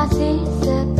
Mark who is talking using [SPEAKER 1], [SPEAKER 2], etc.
[SPEAKER 1] I see up